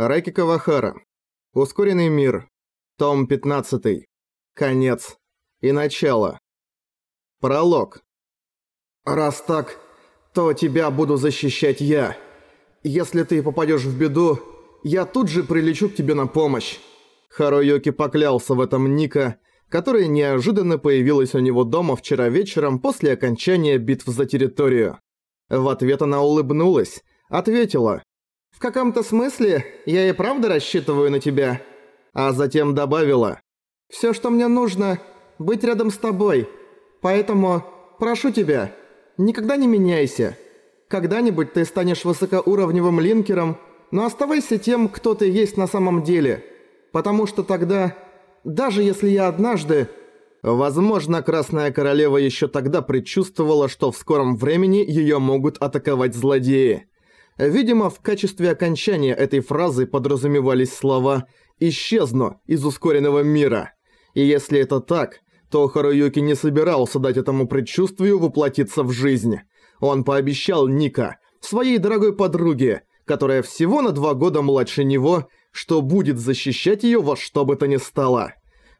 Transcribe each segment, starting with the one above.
Рэки Кавахара. Ускоренный мир. Том 15. Конец. И начало. Пролог. «Раз так, то тебя буду защищать я. Если ты попадешь в беду, я тут же прилечу к тебе на помощь». Харуюки поклялся в этом Ника, которая неожиданно появилась у него дома вчера вечером после окончания битв за территорию. В ответ она улыбнулась, ответила «В каком-то смысле я и правда рассчитываю на тебя». А затем добавила «Всё, что мне нужно, быть рядом с тобой. Поэтому прошу тебя, никогда не меняйся. Когда-нибудь ты станешь высокоуровневым линкером, но оставайся тем, кто ты есть на самом деле. Потому что тогда, даже если я однажды Возможно, Красная Королева еще тогда предчувствовала, что в скором времени ее могут атаковать злодеи. Видимо, в качестве окончания этой фразы подразумевались слова «исчезну из ускоренного мира». И если это так, то Харуюки не собирался дать этому предчувствию воплотиться в жизнь. Он пообещал Ника, своей дорогой подруге, которая всего на два года младше него, что будет защищать ее во что бы то ни стало.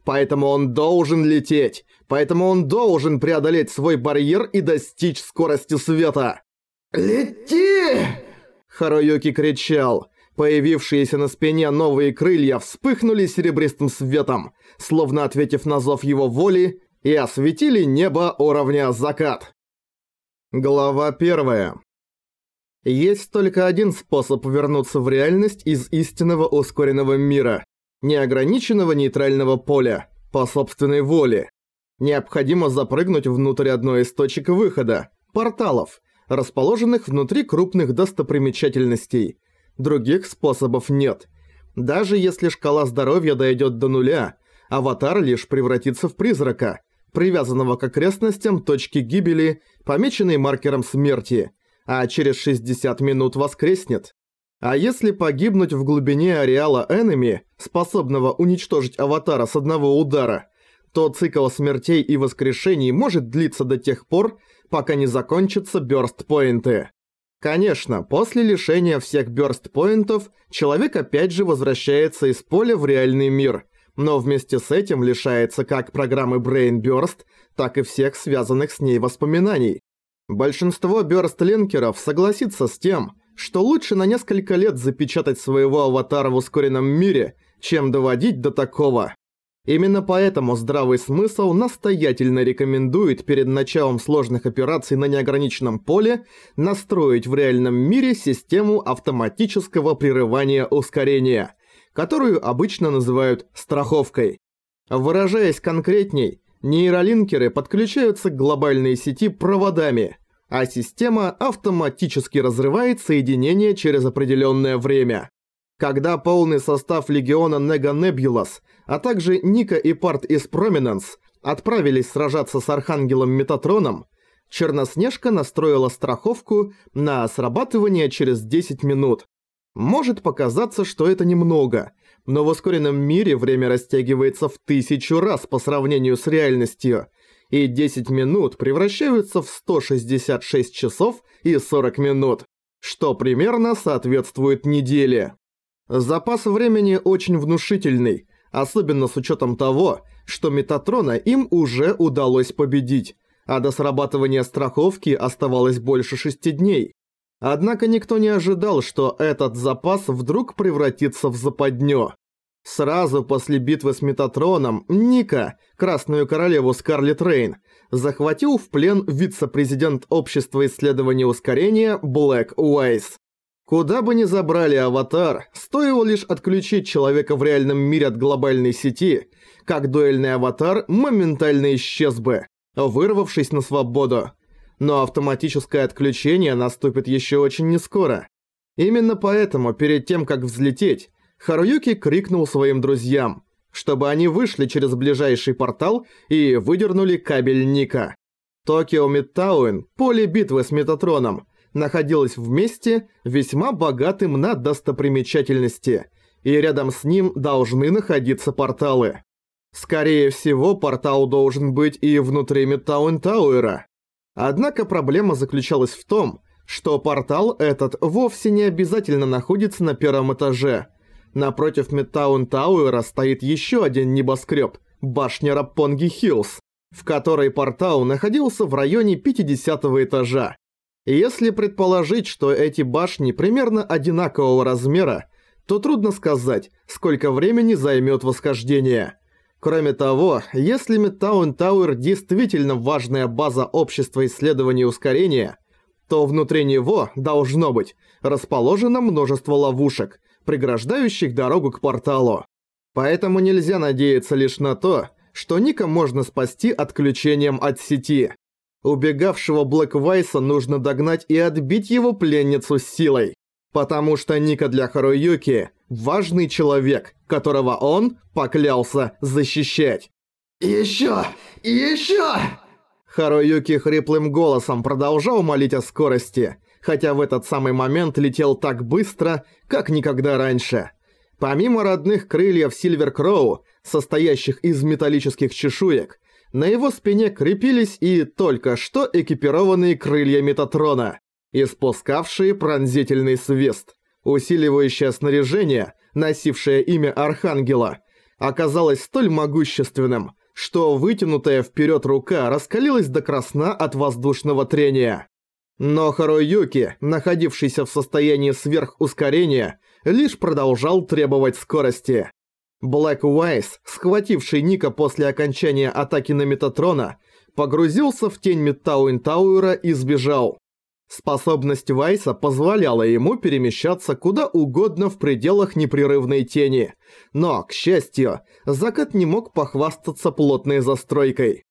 Поэтому он должен лететь. Поэтому он должен преодолеть свой барьер и достичь скорости света. «Лети!» Харуюки кричал. Появившиеся на спине новые крылья вспыхнули серебристым светом, словно ответив на зов его воли, и осветили небо уровня закат. Глава первая. Есть только один способ вернуться в реальность из истинного ускоренного мира неограниченного нейтрального поля, по собственной воле. Необходимо запрыгнуть внутрь одной из точек выхода, порталов, расположенных внутри крупных достопримечательностей. Других способов нет. Даже если шкала здоровья дойдет до нуля, аватар лишь превратится в призрака, привязанного к окрестностям точки гибели, помеченной маркером смерти, а через 60 минут воскреснет. А если погибнуть в глубине ареала Энеми, способного уничтожить аватара с одного удара, то цикл смертей и воскрешений может длиться до тех пор, пока не закончатся бёрст-поинты. Конечно, после лишения всех бёрст-поинтов, человек опять же возвращается из поля в реальный мир, но вместе с этим лишается как программы Brain Burst, так и всех связанных с ней воспоминаний. Большинство бёрст-линкеров согласится с тем, что лучше на несколько лет запечатать своего аватара в ускоренном мире, чем доводить до такого. Именно поэтому здравый смысл настоятельно рекомендует перед началом сложных операций на неограниченном поле настроить в реальном мире систему автоматического прерывания ускорения, которую обычно называют страховкой. Выражаясь конкретней, нейролинкеры подключаются к глобальной сети проводами – а система автоматически разрывает соединение через определенное время. Когда полный состав легиона Нега Небулас, а также Ника и Парт из Проминенс отправились сражаться с Архангелом Метатроном, Черноснежка настроила страховку на срабатывание через 10 минут. Может показаться, что это немного, но в ускоренном мире время растягивается в тысячу раз по сравнению с реальностью – и 10 минут превращаются в 166 часов и 40 минут, что примерно соответствует неделе. Запас времени очень внушительный, особенно с учетом того, что Метатрона им уже удалось победить, а до срабатывания страховки оставалось больше 6 дней. Однако никто не ожидал, что этот запас вдруг превратится в западню. Сразу после битвы с Метатроном Ника, Красную Королеву Скарлетт Рейн, захватил в плен вице-президент Общества исследования ускорения Блэк Уайс. Куда бы ни забрали аватар, стоило лишь отключить человека в реальном мире от глобальной сети, как дуэльный аватар моментально исчез бы, вырвавшись на свободу. Но автоматическое отключение наступит еще очень нескоро. Именно поэтому перед тем, как взлететь, Харуюки крикнул своим друзьям, чтобы они вышли через ближайший портал и выдернули кабель Ника. Токио Мидтауэн, поле битвы с Метатроном, находилось в месте, весьма богатым на достопримечательности, и рядом с ним должны находиться порталы. Скорее всего, портал должен быть и внутри Мидтауэн Тауэра. Однако проблема заключалась в том, что портал этот вовсе не обязательно находится на первом этаже – Напротив Мидтаун Тауэра стоит еще один небоскреб – башня Раппонги Хиллз, в которой портал находился в районе 50 этажа. Если предположить, что эти башни примерно одинакового размера, то трудно сказать, сколько времени займет восхождение. Кроме того, если Мидтаун Тауэр действительно важная база общества исследований ускорения, то внутри него, должно быть, расположено множество ловушек, преграждающих дорогу к порталу. Поэтому нельзя надеяться лишь на то, что Ника можно спасти отключением от сети. Убегавшего Блэк Вайса нужно догнать и отбить его пленницу силой. Потому что Ника для Харуюки – важный человек, которого он поклялся защищать. «Ещё! Ещё!» Харуюки хриплым голосом продолжал молить о скорости, хотя в этот самый момент летел так быстро, как никогда раньше. Помимо родных крыльев Сильвер Кроу, состоящих из металлических чешуек, на его спине крепились и только что экипированные крылья Метатрона испускавшие пронзительный свист. Усиливающее снаряжение, носившее имя Архангела, оказалось столь могущественным, что вытянутая вперед рука раскалилась до красна от воздушного трения. Но Харуюки, находившийся в состоянии сверхускорения, лишь продолжал требовать скорости. Блэк Уайс, схвативший Ника после окончания атаки на Метатрона, погрузился в тень Метауин Тауэра и сбежал. Способность Вайса позволяла ему перемещаться куда угодно в пределах непрерывной тени. Но, к счастью, закат не мог похвастаться плотной застройкой.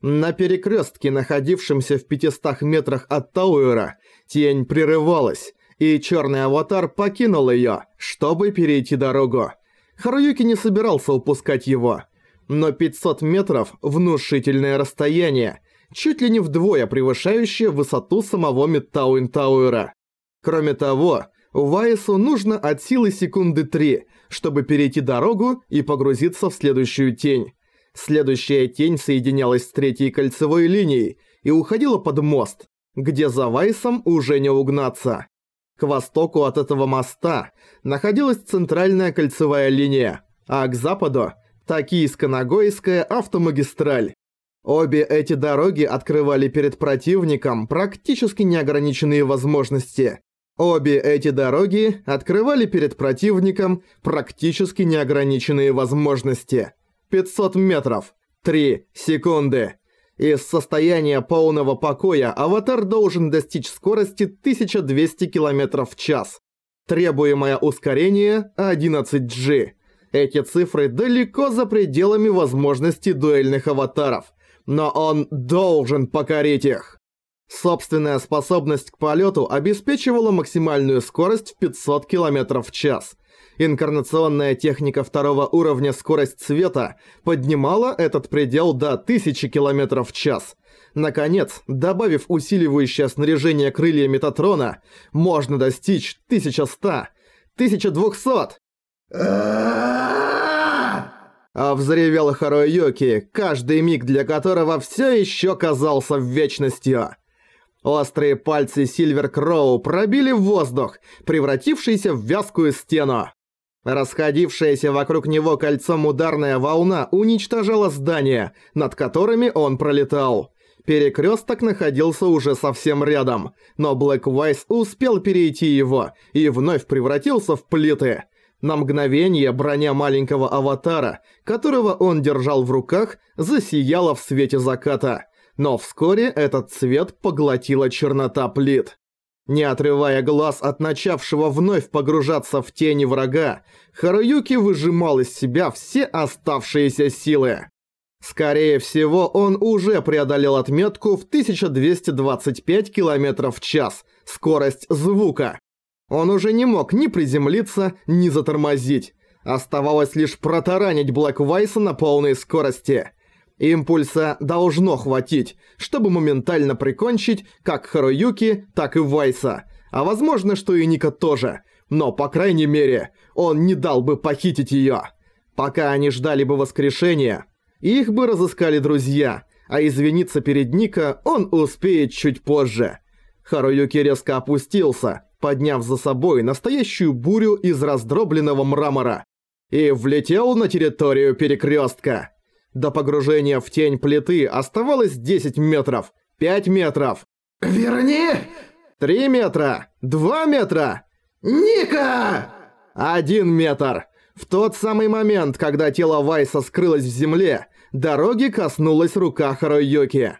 На перекрестке, находившемся в 500 метрах от Тауэра, тень прерывалась, и черный аватар покинул ее, чтобы перейти дорогу. Харуюки не собирался упускать его. Но 500 метров – внушительное расстояние, чуть ли не вдвое превышающее высоту самого Мидтауин Тауэра. Кроме того, Вайсу нужно от силы секунды 3, чтобы перейти дорогу и погрузиться в следующую тень. Следующая тень соединялась с третьей кольцевой линией и уходила под мост, где за Вайсом уже не угнаться. К востоку от этого моста находилась центральная кольцевая линия, а к западу – Токийско-Нагойская автомагистраль. Обе эти дороги открывали перед противником практически неограниченные возможности. Обе эти дороги открывали перед противником практически неограниченные возможности. 500 метров. 3 секунды. Из состояния полного покоя аватар должен достичь скорости 1200 км в час. Требуемое ускорение 11G. Эти цифры далеко за пределами возможностей дуэльных аватаров но он должен покорить их. Собственная способность к полету обеспечивала максимальную скорость в 500 км в час. Инкарнационная техника второго уровня скорость света поднимала этот предел до 1000 км в час. Наконец, добавив усиливающее снаряжение крылья Метатрона, можно достичь 1100, 1200. А взревел Харуюки, каждый миг для которого все еще казался вечностью. Острые пальцы Сильвер Кроу пробили воздух, превратившийся в вязкую стену. Расходившаяся вокруг него кольцом ударная волна уничтожала здания, над которыми он пролетал. Перекресток находился уже совсем рядом, но Блэк Вайс успел перейти его и вновь превратился в плиты. На мгновение броня маленького аватара, которого он держал в руках, засияла в свете заката. Но вскоре этот цвет поглотила чернота плит. Не отрывая глаз от начавшего вновь погружаться в тени врага, Харуюки выжимал из себя все оставшиеся силы. Скорее всего, он уже преодолел отметку в 1225 км в час, скорость звука. Он уже не мог ни приземлиться, ни затормозить. Оставалось лишь протаранить Блэк Вайса на полной скорости. Импульса должно хватить, чтобы моментально прикончить как Харуюки, так и Вайса. А возможно, что и Ника тоже. Но, по крайней мере, он не дал бы похитить её. Пока они ждали бы воскрешения, их бы разыскали друзья, а извиниться перед Ника он успеет чуть позже. Харуюки резко опустился, подняв за собой настоящую бурю из раздробленного мрамора, и влетел на территорию перекрестка. До погружения в тень плиты оставалось 10 метров, 5 метров. «Верни!» «Три метра! Два метра!» «Ника!» «Один метр!» В тот самый момент, когда тело Вайса скрылось в земле, дороги коснулась рука Харуюки.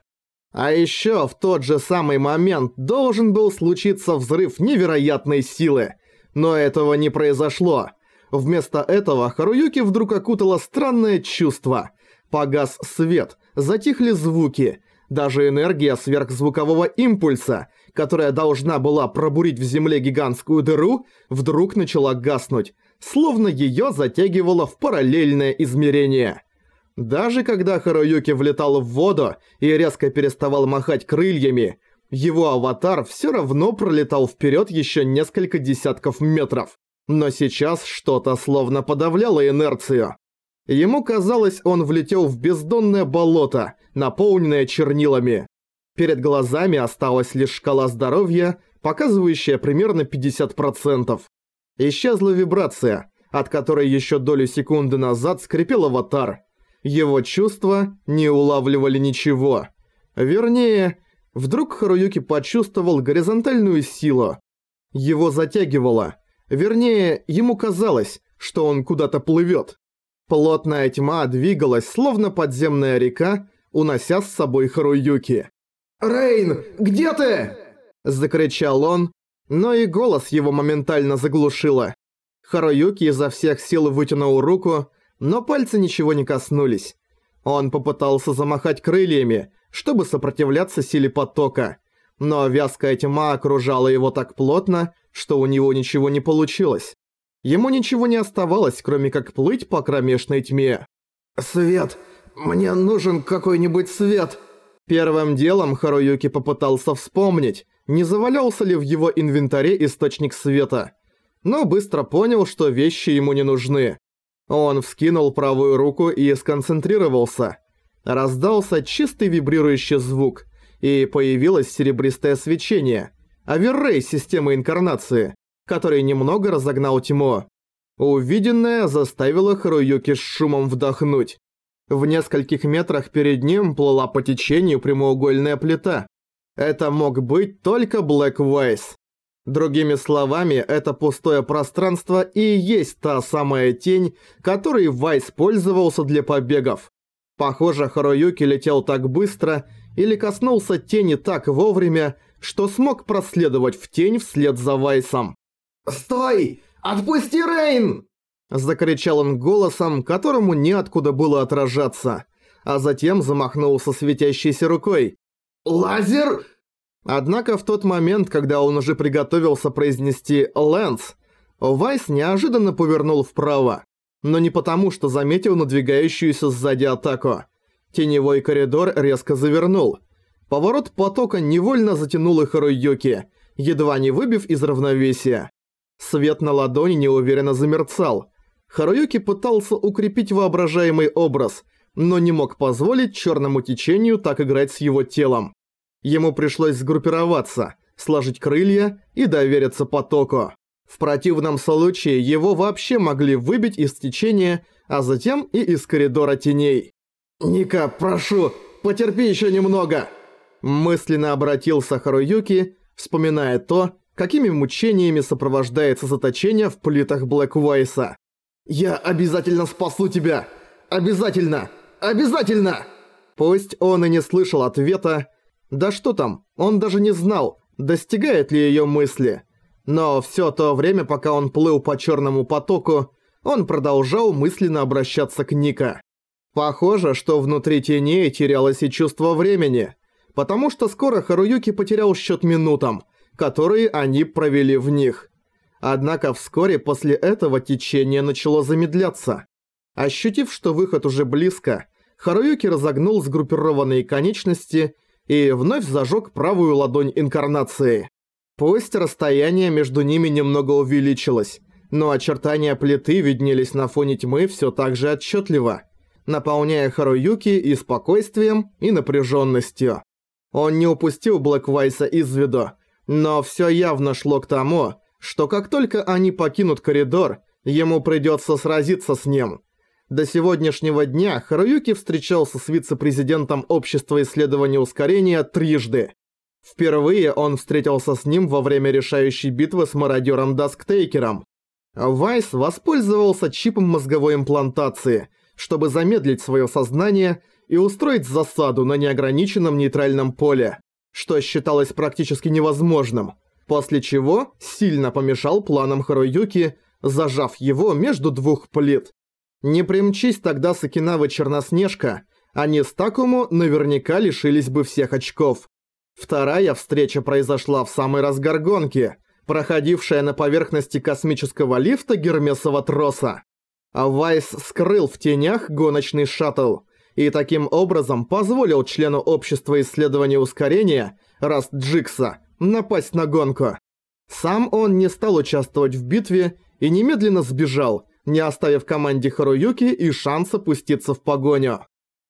А еще в тот же самый момент должен был случиться взрыв невероятной силы. Но этого не произошло. Вместо этого Харуюки вдруг окутало странное чувство. Погас свет, затихли звуки. Даже энергия сверхзвукового импульса, которая должна была пробурить в земле гигантскую дыру, вдруг начала гаснуть, словно её затягивало в параллельное измерение. Даже когда Харуюки влетал в воду и резко переставал махать крыльями, его аватар всё равно пролетал вперёд ещё несколько десятков метров. Но сейчас что-то словно подавляло инерцию. Ему казалось, он влетел в бездонное болото, наполненное чернилами. Перед глазами осталась лишь шкала здоровья, показывающая примерно 50%. Исчезла вибрация, от которой еще долю секунды назад скрипел аватар. Его чувства не улавливали ничего. Вернее, вдруг Харуюки почувствовал горизонтальную силу. Его затягивало. Вернее, ему казалось, что он куда-то плывет. Плотная тьма двигалась, словно подземная река, унося с собой Харуюки. «Рейн, где ты?» Закричал он, но и голос его моментально заглушило. Харуюки изо всех сил вытянул руку, но пальцы ничего не коснулись. Он попытался замахать крыльями, чтобы сопротивляться силе потока, но вязкая тьма окружала его так плотно, что у него ничего не получилось. Ему ничего не оставалось, кроме как плыть по кромешной тьме. «Свет! Мне нужен какой-нибудь свет!» Первым делом Харуюки попытался вспомнить, не завалялся ли в его инвентаре источник света, но быстро понял, что вещи ему не нужны. Он вскинул правую руку и сконцентрировался. Раздался чистый вибрирующий звук, и появилось серебристое свечение. Аверрей системы инкарнации, который немного разогнал тьму. Увиденное заставило Харуюки с шумом вдохнуть. В нескольких метрах перед ним плыла по течению прямоугольная плита. Это мог быть только Блэк Вайс. Другими словами, это пустое пространство и есть та самая тень, которой Вайс пользовался для побегов. Похоже, Харуюки летел так быстро или коснулся тени так вовремя, что смог проследовать в тень вслед за Вайсом. «Стой! Отпусти Рейн!» Закричал он голосом, которому неоткуда было отражаться, а затем замахнулся светящейся рукой. «Лазер!» Однако в тот момент, когда он уже приготовился произнести «Лэнс», Вайс неожиданно повернул вправо. Но не потому, что заметил надвигающуюся сзади атаку. Теневой коридор резко завернул. Поворот потока невольно затянул их Харуюки, едва не выбив из равновесия. Свет на ладони неуверенно замерцал. Харуюки пытался укрепить воображаемый образ, но не мог позволить черному течению так играть с его телом. Ему пришлось сгруппироваться, сложить крылья и довериться потоку. В противном случае его вообще могли выбить из течения, а затем и из коридора теней. «Ника, прошу, потерпи еще немного!» Мысленно обратился Харуюки, вспоминая то, какими мучениями сопровождается заточение в плитах Блэквайса. «Я обязательно спасу тебя! Обязательно! Обязательно!» Пусть он и не слышал ответа, да что там, он даже не знал, достигает ли её мысли. Но всё то время, пока он плыл по чёрному потоку, он продолжал мысленно обращаться к Ника. Похоже, что внутри теней терялось и чувство времени, потому что скоро Харуюки потерял счёт минутам, которые они провели в них. Однако вскоре после этого течение начало замедляться. Ощутив, что выход уже близко, Харуюки разогнул сгруппированные конечности и вновь зажег правую ладонь инкарнации. Пусть расстояние между ними немного увеличилось, но очертания плиты виднелись на фоне тьмы все так же отчетливо, наполняя Харуюки и спокойствием, и напряженностью. Он не упустил Блэквайса из виду, Но всё явно шло к тому, что как только они покинут коридор, ему придётся сразиться с ним. До сегодняшнего дня Харуюки встречался с вице-президентом Общества исследования ускорения трижды. Впервые он встретился с ним во время решающей битвы с мародером Дасктейкером. Вайс воспользовался чипом мозговой имплантации, чтобы замедлить свое сознание и устроить засаду на неограниченном нейтральном поле, что считалось практически невозможным, после чего сильно помешал планам Харуюки, зажав его между двух плит. Не примчись тогда с Окинавы Черноснежка, они с Такому наверняка лишились бы всех очков. Вторая встреча произошла в самый разгар гонки, проходившая на поверхности космического лифта Гермесова троса. А Вайс скрыл в тенях гоночный шаттл и таким образом позволил члену общества исследования ускорения, Раст Джикса, напасть на гонку. Сам он не стал участвовать в битве и немедленно сбежал – не оставив команде Харуюки и шанса пуститься в погоню.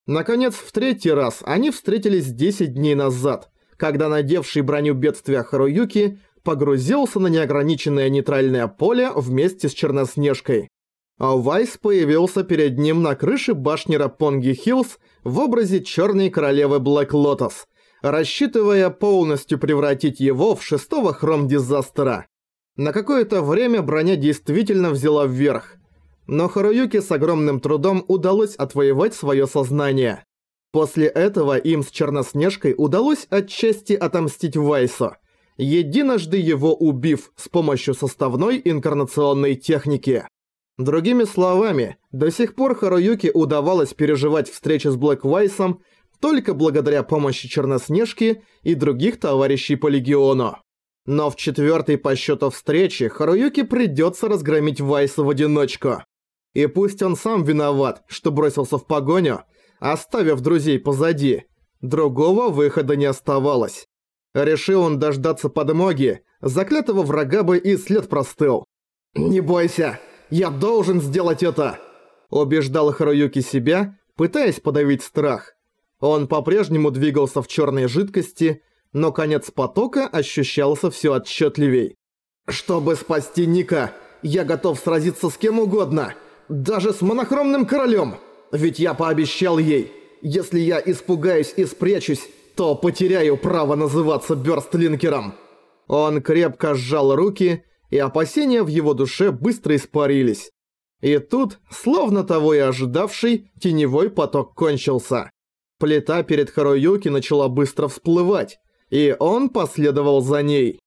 Наконец, в третий раз они встретились 10 дней назад, когда надевший броню бедствия Харуюки погрузился на неограниченное нейтральное поле вместе с Черноснежкой. А Вайс появился перед ним на крыше башни Рапонги Хиллз в образе черной королевы Блэк Лотос, рассчитывая полностью превратить его в шестого хром-дизастера. На какое-то время броня действительно взяла вверх, но Харуюке с огромным трудом удалось отвоевать свое сознание. После этого им с Черноснежкой удалось отчасти отомстить Вайсу, единожды его убив с помощью составной инкарнационной техники. Другими словами, до сих пор Харуюке удавалось переживать встречи с Блэк Вайсом только благодаря помощи Черноснежки и других товарищей по Легиону. Но в четвертой по счету встрече Харуюке придется разгромить Вайса в одиночку. И пусть он сам виноват, что бросился в погоню, оставив друзей позади, другого выхода не оставалось. Решил он дождаться подмоги, заклятого врага бы и след простыл. «Не бойся, я должен сделать это!» Убеждал Харуюки себя, пытаясь подавить страх. Он по-прежнему двигался в черной жидкости, но конец потока ощущался все отчетливей. «Чтобы спасти Ника, я готов сразиться с кем угодно!» Даже с монохромным королем. Ведь я пообещал ей, если я испугаюсь и спрячусь, то потеряю право называться Бёрстлинкером. Он крепко сжал руки, и опасения в его душе быстро испарились. И тут, словно того и ожидавший, теневой поток кончился. Плита перед Харуюки начала быстро всплывать, и он последовал за ней.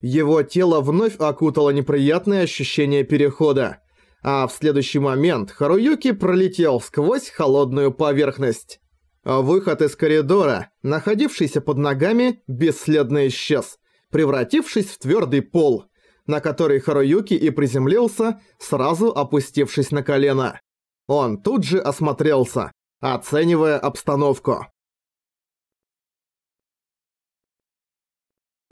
Его тело вновь окутало неприятное ощущение перехода а в следующий момент Харуюки пролетел сквозь холодную поверхность. Выход из коридора, находившийся под ногами, бесследно исчез, превратившись в твердый пол, на который Харуюки и приземлился, сразу опустившись на колено. Он тут же осмотрелся, оценивая обстановку.